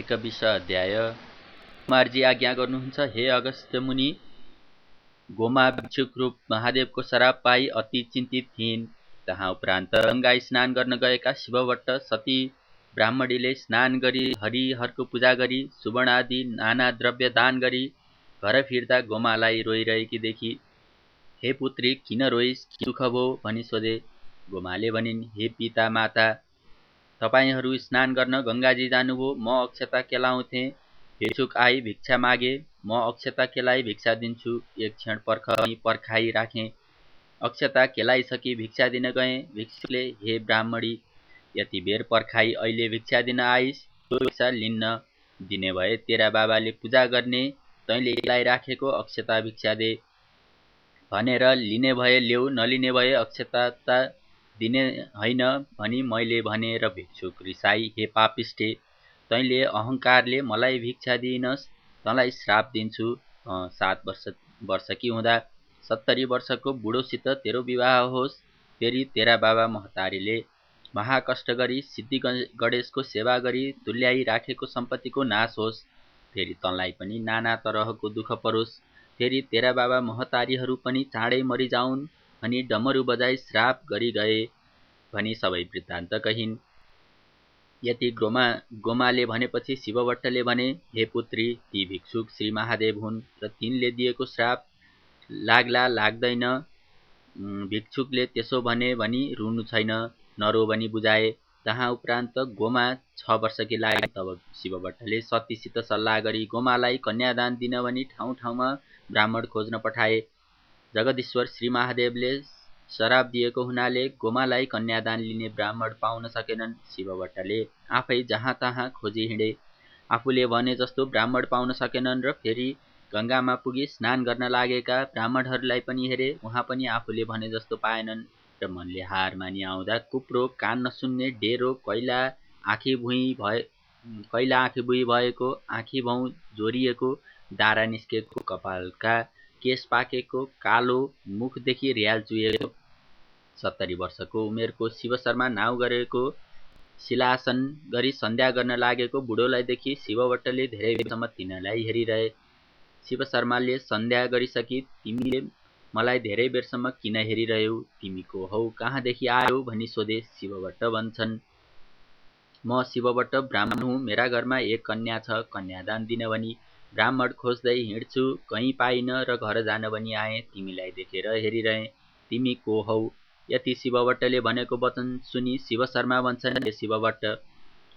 एकविंश अध्याय। कुमारजी आज्ञा गर्नुहुन्छ हे अगस्त्य मुनि गोमा भिक्षुक रूप महादेवको शराब पाई अति चिन्तित थिइन्। तहाँ उपरान्त गङ्गा स्नान गर्न गएका शिवभट्ट सती ब्राह्मणीले स्नान गरी हरिहरको पूजा गरी सुवर्ण आदि नाना द्रव्य दान गरी घर फिर्दा गोमालाई रोइरहेकी देखि हे पुत्री किन रोइस्? सुख भो भनी सोधे। गोमाले भनिन् हे पिता माता तपाईँहरू स्नान गर्न गङ्गाजी जानुभयो। म अक्षता केलाउँथेँ भिक्षुक आई भिक्षा मागे। म अक्षता केलाई भिक्षा दिन्छु? एक क्षण पर्ख पर्खाइ राखेँ। अक्षता केलाइसकी भिक्षा दिन गएँ। भिक्षुकले हे ब्राह्मणी यति बेर पर्खाइ अहिले भिक्षा दिन आइस? भिक्षा लिन्न। दिने भए तेरा बाबाले पूजा गर्ने। तैँले केलाइराखेको अक्षता भिक्षा दे। भनेर लिने भए ल्याउ नलिने भए अक्षता दिने होइन भनी मैले भने र भिक्षुक रिसाई हे पापिष्टे तैँले अहङ्कारले मलाई भिक्षा दिइनस् तँलाई श्राप दिन्छु। सात वर्ष वर्ष कि हुँदा सत्तरी वर्षको बुढोसित तेरो विवाह होस्। फेरि तेरा बाबा महतारीले महाकष्ट गरी सिद्धि गणेशको सेवा गरी तुल्याइ राखेको सम्पत्तिको नाश होस्। फेरि तँलाई पनि नाना तरहको दुःख परोस्। फेरि तेरा बाबा महतारीहरू पनि चाँडै मरिजाउन्। अनि डमरु बजाई श्राप गरी गए भनी सबै वृत्तान्त कहिन्। यति गोमा गोमाले भनेपछि शिवभट्टले भने हे पुत्री ती भिक्षुक श्री महादेव हुन् र तिनले दिएको श्राप लाग्ला लाग्दैन। भिक्षुकले त्यसो भने भनी रुनु छैन। नरो भनी बुझाए तहाँ उपरान्त गोमा छ वर्षकी लागे तब शिवभट्टले सतीसित सल्लाह गरी गोमालाई कन्यादान दिन भनी ठाउँ ठाउँमा ब्राह्मण खोज्न पठाए। जगदीश्वर श्री महादेवले शराब दिएको हुनाले गोमालाई कन्यादान लिने ब्राह्मण पाउन सकेनन् शिवभट्टले। आफै जहाँ तहाँ खोजी हिँडे। आफूले भने जस्तो ब्राह्मण पाउन सकेनन् र फेरि गङ्गामा पुगी स्नान गर्न लागेका ब्राह्मणहरूलाई पनि हेरे उहाँ पनि आफूले भने जस्तो पाएनन् र मनले हार मानि आउँदा कुप्रो कान नसुन्ने डेरो कैला आँखी भुइँ भए कैला आँखी भुइँ भएको आँखी भाउ जोरिएको दारा निस्केको कपालका केस पाकेको कालो मुखदेखि रियाल चुहेको सत्तरी वर्षको उमेरको शिव शर्मा नाउँ गरेको शिलासन गरी सन्ध्या गर्न लागेको बुढोलाई देखि धेरै बेरसम्म तिनीलाई हेरिरहे। शिव शर्माले सन्ध्या गरिसकी तिमीले मलाई धेरै बेरसम्म किन हेरिरह्यौ? तिमी को हौ कहाँदेखि आयो भनी सोधे शिवभट्ट भन्छन्। म शिवभट्ट ब्राह्मण हुँ मेरा घरमा एक कन्या छ कन्यादान दिन भनी ब्राह्मण खोज्दै हिँड्छु कहीँ पाइन र घर जान भनी आएँ। तिमीलाई देखेर हेरिरहेँ। तिमी को हौ? यति शिवभट्टले भनेको वचन सुनि शिव शर्मा भन्छन् हे शिवभट्ट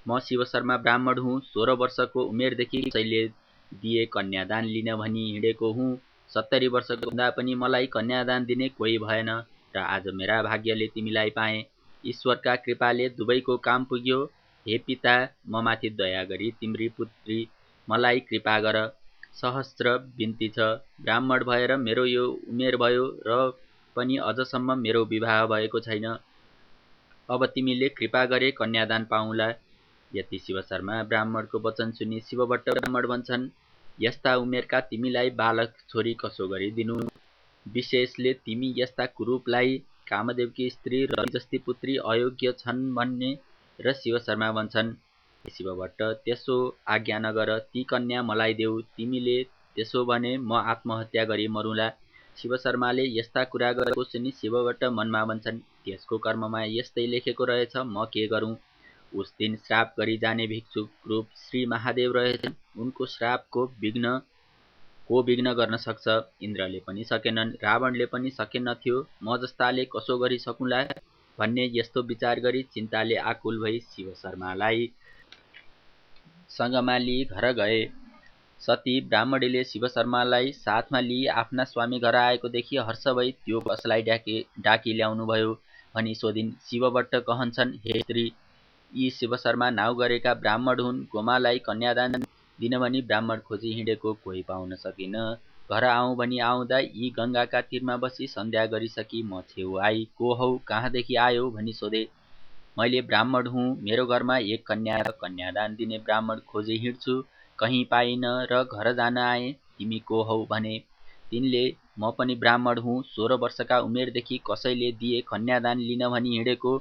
म शिव शर्मा ब्राह्मण हुँ। सोह्र वर्षको उमेरदेखि कसैले दिए कन्यादान लिन भनी हिँडेको हुँ। सत्तरी वर्षको हुँदा पनि मलाई कन्यादान दिने कोही भएन र आज मेरा भाग्यले तिमीलाई पाएँ। ईश्वरका कृपाले दुवैको काम पुग्यो। हे पिता म माथि दया गरी तिम्री पुत्री मलाई कृपा गर। सहस्र बिन्ती छ। ब्राह्मण भएर मेरो यो उमेर भयो र पनि अझसम्म मेरो विवाह भएको छैन। अब तिमीले कृपा गरे कन्यादान पाउला। यति शिव शर्मा ब्राह्मणको वचन सुनि शिवभट्ट ब्राह्मण भन्छन् यस्ता उमेरका तिमीलाई बालक छोरी कसो गरिदिनु विशेषले तिमी यस्ता कुरूपलाई कामदेवकी स्त्री र जस्ती पुत्री अयोग्य छन् भन्ने र शिव शर्मा भन्छन् शिवभट्ट त्यसो आज्ञा नगर ती कन्या मलाई देऊ। तिमीले त्यसो भने म आत्महत्या गरी मरुला शिव शर्माले यस्ता कुरा गरेको सुनि शिवबाट मनमा भन्छन् त्यसको कर्ममा यस्तै लेखेको रहेछ म के गरौँ उस दिन श्राप गरी जाने भिक्षुक रूप श्री महादेव रहेछन्। उनको श्रापको विघ्न को विघ्न गर्न सक्छ? इन्द्रले पनि सकेनन् रावणले पनि सकेनथ्यो। म जस्ताले कसो गरी सकुला? भन्ने यस्तो विचार गरी चिन्ताले आकुल भई शिव शर्मालाई सँगमा लिई घर गए। सती ब्राह्मणीले शिव शर्मालाई साथमा लिई आफ्ना स्वामी घर आएको देखि हर्ष भई त्यो कसलाई डाकी डाकी ल्याउनुभयो भनी सोधिन् शिवभट्ट कहन्छन् हे स्त्री यी शिव शर्मा नाउँ गरेका ब्राह्मण हुन् गोमालाई कन्यादान दिन भनी ब्राह्मण खोजी हिँडेको कोही पाउन सकिन। घर आउँ भनी आउँदा यी गङ्गाका तिरमा बसी सन्ध्या गरिसकी म छेउ आई। को हौ कहाँदेखि आयो? भनी सोधे। मैले ब्राह्मण हुँ मेरो घरमा एक कन्या र कन्यादान दिने ब्राह्मण खोजी हिँड्छु कहीँ पाइन र घर जान आएँ तिमी को हौ भने। तिनले म पनि ब्राह्मण हुँ सोह्र वर्षका उमेरदेखि कसैले दिए कन्यादान लिन भनी हिँडेको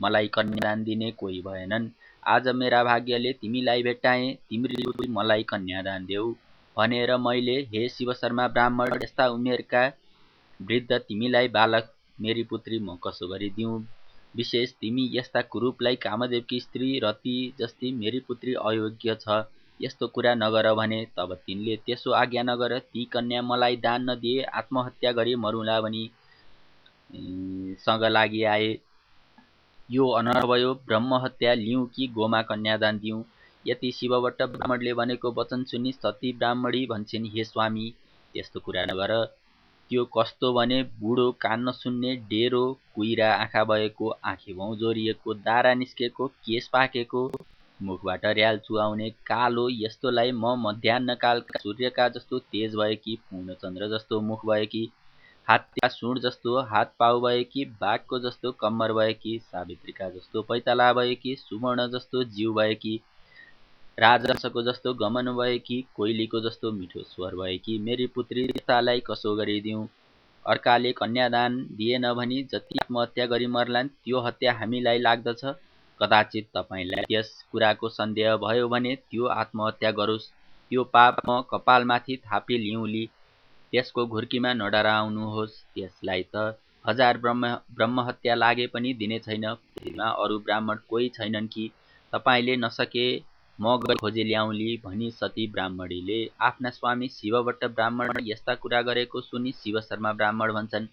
मलाई कन्यादान दिने कोही भएनन्। आज मेरा भाग्यले तिमीलाई भेट्टाएँ तिमीले मलाई कन्यादान देऊ। भनेर मैले हे शिवशर्मा ब्राह्मण यस्ता उमेरका वृद्ध तिमीलाई बालक मेरी पुत्री म कसो गरी दिउँ विशेष तिमी यस्ता कुरूपलाई कामदेवकी स्त्री रति जस्ती मेरी पुत्री अयोग्य छ। यस्तो कुरा नगर भने तब तिनले त्यसो आज्ञा नगर ती कन्या मलाई दान नदिए आत्महत्या गरी मरुला भनी सँग लागि आए। यो अनर्थ भयो ब्रह्महत्या लिउँ कि गोमा कन्यादान दिउँ यति शिवभट्ट ब्राह्मणले भनेको वचन सुनि सती ब्राह्मणी भन्छन् हे स्वामी। त्यस्तो कुरा नगर। त्यो कस्तो भने बुढो कान नसुन्ने डेरो कुहिरा आँखा भएको आँखी भाउ जोरिएको दारा निस्केको केस पाकेको मुखबाट र्याल चुहाउने कालो यस्तोलाई म मध्याहकालका सूर्यका जस्तो तेज भएकी पूर्णचन्द्र जस्तो मुख भएकी हात्तीका सुँड जस्तो हात पाउ भएकी बाघको जस्तो कम्मर भएकी सावित्रीका जस्तो पैताला भएकी सुवर्ण जस्तो जिउ भएकी राजहंसको जस्तो गमन भएकी कोइलीको जस्तो मिठो स्वर भएकी मेरी पुत्री सीतालाई कसो गरिदिउँ अर्काले कन्यादान दिएन भनी जति आत्महत्या गरी मर्लान् त्यो हत्या हामीलाई लाग्दछ। कदाचित तपाईँलाई त्यस कुराको सन्देह भयो भने त्यो आत्महत्या गरोस्। त्यो पाप म कपालमाथि थापी लिउँली त्यसको घुर्कीमा नडराउनुहोस्। त्यसलाई त हजार ब्रह्म ब्रह्महत्या लागे पनि दिने छैन। पृथ्वीमा अरू ब्राह्मण कोही छैनन् कि? तपाईँले नसके म गरी खोजे ल्याउली भनी सती ब्राह्मणीले आफ्ना स्वामी शिवभट्ट ब्राह्मण यस्ता कुरा गरेको सुनि शिव शर्मा ब्राह्मण भन्छन्।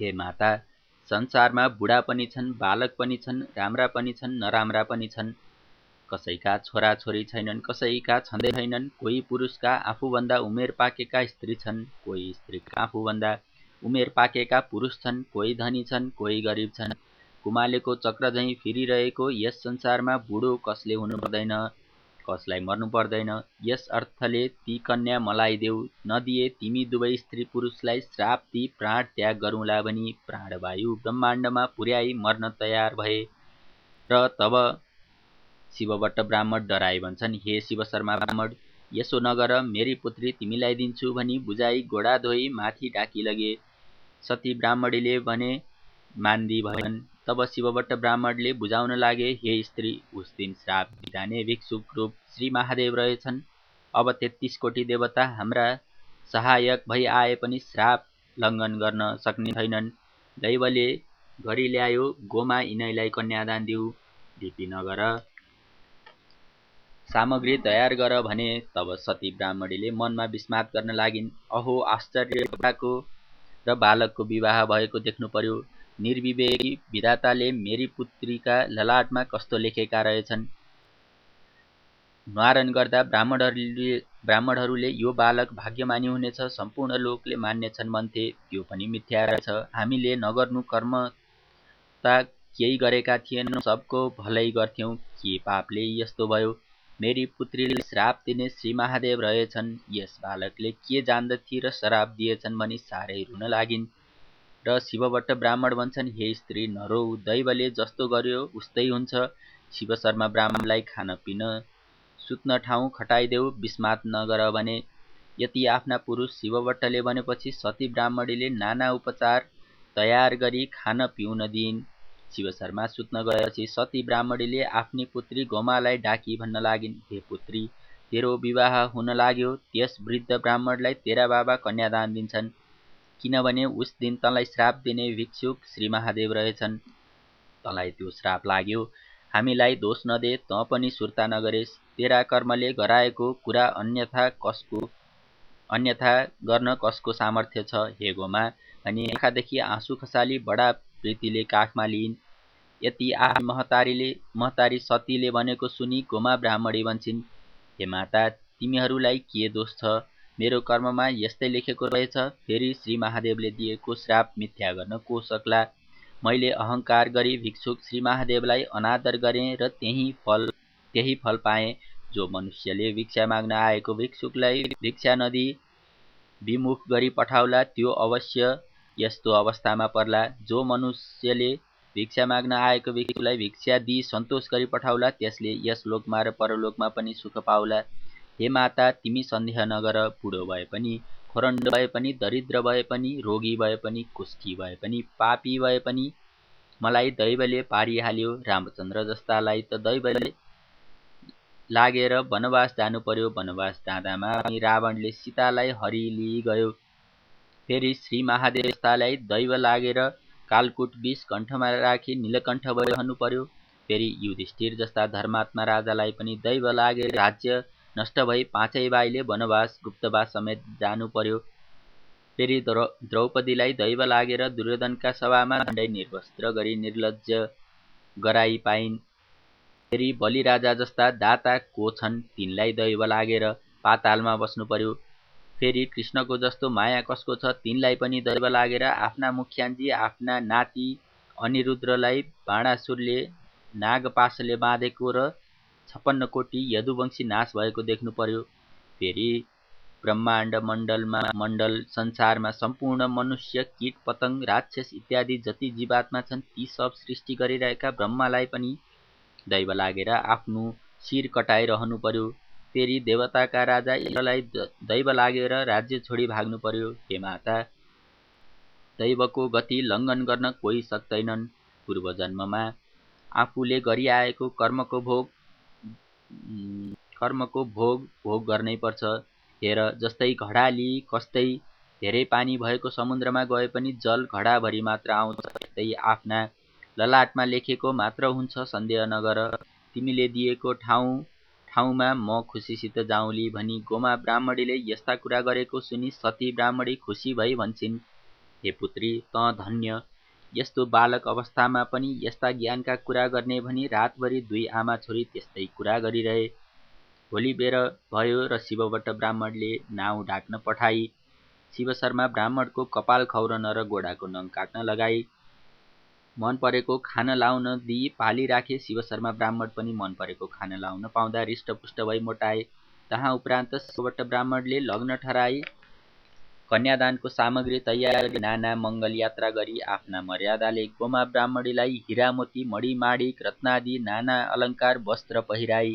हे माता संसारमा बुढा पनि छन् बालक पनि छन् राम्रा पनि छन् नराम्रा पनि छन्। कसैका छोराछोरी छैनन् कसैका छँदै छैनन् कोही पुरुषका आफूभन्दा उमेर पाकेका स्त्री छन् कोही स्त्रीका आफूभन्दा उमेर पाकेका पुरुष छन् कोही धनी छन् कोही गरिब छन्। कुमालेको चक्र झैँ फिरिरहेको यस संसारमा बुढो कसले हुनु पर्दैन कसलाई मर्नु पर्दैन यस अर्थले ती कन्या मलाई देऊ नदिए तिमी दुवै स्त्री पुरुषलाई श्राप ती प्राण त्याग गरौँला भनी प्राणवायु ब्रह्माण्डमा पुर्याई मर्न तयार भए। र तब शिवभट्ट ब्राह्मण डराए भन्छन् हे शिव शर्मा ब्राह्मण यसो नगर मेरी पुत्री तिमीलाई दिन्छु भनी बुझाई गोडा धोई माथि डाकी लगे। सती ब्राह्मणीले भने मान्दी भएन तब शिवभट्ट ब्राह्मणले बुझाउन लागे हे स्त्री उस दिन श्राप जाने भिक्षुक रूप श्री महादेव रहेछन्। अब तेत्तिस कोटी देवता हाम्रा सहायक भई आए पनि श्राप लङ्घन गर्न सक्ने छैनन्। दैवले घरि ल्यायो गोमा यिनैलाई कन्यादान दिउ ढिपी नगर सामग्री तयार गर भने तब सती ब्राह्मणीले मनमा विस्मात गर्न लागिन्। अहो आश्चर्यको र बालकको विवाह भएको देख्नु पर्यो। निर्विवेकी विधाताले मेरी पुत्रीका ललाटमा कस्तो लेखेका रहेछन्? न्वारण गर्दा ब्राह्मणहरूले ब्राह्मणहरूले यो बालक भाग्यमानी हुनेछ सम्पूर्ण लोकले मान्नेछन् भन्थे। त्यो पनि मिथ्या रहेछ। हामीले नगर्नु कर्म त केही गरेका थिएनौँ सबको भलै गर्थ्यौँ। के पापले यस्तो भयो? मेरी पुत्रीले श्राप दिने श्री महादेव रहेछन्। यस बालकले के जान्दथे र श्राप दिएछन् भनी साह्रै रुन लागिन्। र शिवभट्ट ब्राह्मण भन्छन् हे स्त्री नरौ दैवले जस्तो गर्यो उस्तै हुन्छ। शिव शर्मा ब्राह्मणलाई खान पिन सुत्न ठाउँ खटाइदेऊ विस्मात नगर भने। यति आफ्ना पुरुष शिवभट्टले भनेपछि सती ब्राह्मणीले नाना उपचार तयार गरी खान पिउन दिइन्। शिवशर्मा सुत्न गएपछि सती ब्राह्मणीले आफ्नी पुत्री गोमालाई डाकी भन्न लागिन्। हे पुत्री तेरो विवाह हुन लाग्यो। त्यस वृद्ध ब्राह्मणलाई तेरा बाबा कन्यादान दिन्छन्। किनभने उस दिन तँलाई श्राप दिने भिक्षुक श्री महादेव रहेछन्। तँलाई त्यो श्राप लाग्यो। हामीलाई दोष नदे तँ पनि सुर्ता नगरेस्। तेरा कर्मले गराएको कुरा अन्यथा कसको अन्यथा गर्न कसको सामर्थ्य छ हे गोमा? अनि आँखादेखि आँसु खसाली बडा प्रीतिले काखमा लिइन्। यति आ महतारीले महतारी सतीले भनेको सुनि गोमा ब्राह्मणी भन्छन् हे माता तिमीहरूलाई के दोष छ? मेरो कर्ममा यस्तै लेखेको रहेछ। फेरि श्री महादेवले दिएको श्राप मिथ्या गर्न को सक्ला? मैले अहङ्कार गरी भिक्षुक श्री महादेवलाई अनादर गरेँ र त्यही फल त्यही फल पाएँ जो मनुष्यले भिक्षा माग्न आएको भिक्षुकलाई भिक्षा नदिई विमुख गरी पठाउला त्यो अवश्य यस्तो अवस्थामा पर्ला जो मनुष्यले भिक्षा माग्न आएको व्यक्तिलाई भिक्षा दिई सन्तोष गरी पठाउला त्यसले यस लोकमा र परलोकमा पनि सुख पाउला। हे माता तिमी सन्देह नगर बुढो भए पनि खोरण्ड भए पनि दरिद्र भए पनि रोगी भए पनि कुस्की भए पनि पापी भए पनि मलाई दैवले पारिहाल्यो रामचन्द्र जस्तालाई त दैवले लागेर वनवास जानु पर्यो वनवास जाँदामा रावणले सीतालाई हरिली गयो फेरि श्री महादेव जस्तालाई दैव लागेर कालकुट बिस कण्ठमा राखी नीलकण्ठ रहनु पर्यो फेरि युधिष्ठिर जस्ता धर्मात्मा राजालाई पनि दैव लागेर राज्य नष्ट भई पाँचै बाईले वनवास गुप्तवास समेत जानु पर्यो फेरि द्रौपदीलाई दैव लागेर दुर्योधनका सभामा दण्डै निर्वस्त्र गरी निर्लज्ज गराई पाइन्। फेरि बलिराजा जस्ता दाता को छन् तिनलाई दैव लागेर पातालमा बस्नु पर्यो फेरि कृष्णको जस्तो माया कसको छ तिनलाई पनि दैव लागेर आफ्ना मुख्यान्जी आफ्ना नाति अनिरुद्रलाई बाणासुरले नागपासले बाँधेको र छप्पन्न कोटी यदुवंशी नाश भएको देख्नु पर्यो। फेरि ब्रह्माण्ड मण्डलमा मण्डल संसारमा सम्पूर्ण मनुष्य किट पतङ्ग राक्षस इत्यादि जति जीवात्मा छन् ती सब सृष्टि गरिरहेका ब्रह्मालाई पनि दैव लागेर आफ्नो शिर कटाइरहनु पर्यो। फेरि देवताका राजा इन्द्रलाई दैव लागेर राज्य छोडी भाग्नु पर्यो। हे माता दैवको गति लङ्घन गर्न कोही सक्दैनन् पूर्व जन्ममा आफूले गरिआएको कर्मको भोग कर्मको भोग भोग गर्नै पर्छ। हेर जस्तै घडाली कस्तै धेरै पानी भएको समुद्रमा गए पनि जल घडाभरि मात्र आउँछ। त्यस्तै आफ्ना ललाटमा लेखेको मात्र हुन्छ सन्देह नगर। तिमीले दिएको ठाउँ ठाउँमा म खुसीसित जाउँली भनी गोमा ब्राह्मणीले यस्ता कुरा गरेको सुनि सती ब्राह्मणी खुसी भई भन्छन् हे पुत्री त धन्य यस्तो बालक अवस्थामा पनि यस्ता ज्ञानका कुरा गर्ने भनी रातभरि दुई आमा छोरी त्यस्तै कुरा गरिरहे। भोलि बेर भयो र शिवबाट ब्राह्मणले नाउँ ढाक्न पठाई। शिव शर्मा ब्राह्मणको कपाल खौरन र गोडाको नङ काट्न लगाई। मन परेको खान लाउन दिई पाली राखे शिव शर्मा ब्राह्मण पनि मन परेको खान लाउन पाउँदा रिष्टपुष्ट भई मोटाए। तहाँ उपरान्त शिवबाट ब्राह्मणले लग्न ठहराई। कन्यादानको सामग्री तयार नाना मङ्गल यात्रा गरी आफ्ना मर्यादाले गोमा ब्राह्मणीलाई हिरामोती मणिमाडिक रत्नादि नाना अलङ्कार वस्त्र पहिराई।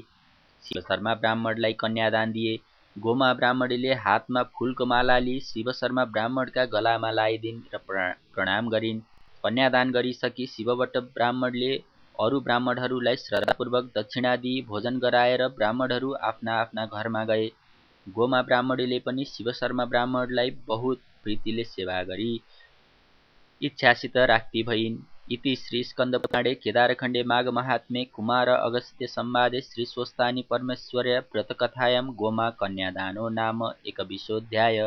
शिव शर्मा ब्राह्मणलाई कन्यादान दिए। गोमा ब्राह्मणीले हातमा फुलको माला लिई शिव शर्मा ब्राह्मणका गलामा लगाइदिन् र प्रणाम गरिन्। कन्यादान गरिसकी शिवभट्ट ब्राह्मणले अरू ब्राह्मणहरूलाई श्रद्धापूर्वक दक्षिणा दिई। भोजन गराएर ब्राह्मणहरू आफ्ना आफ्ना घरमा गए। गोमा ब्राह्मणीले पनि शिव शर्मा ब्राह्मणलाई बहुत प्रीतिले सेवा गरी इच्छासित राख्ती भइन्। इति श्री स्कंदपुराणे केदारखण्डे माघमाहात्म्ये कुमार अगस्त्य संवादे श्री स्वस्तानि परमेश्वर्य व्रतकथायां गोमा कन्यादानो नाम एकविंशोऽध्याय।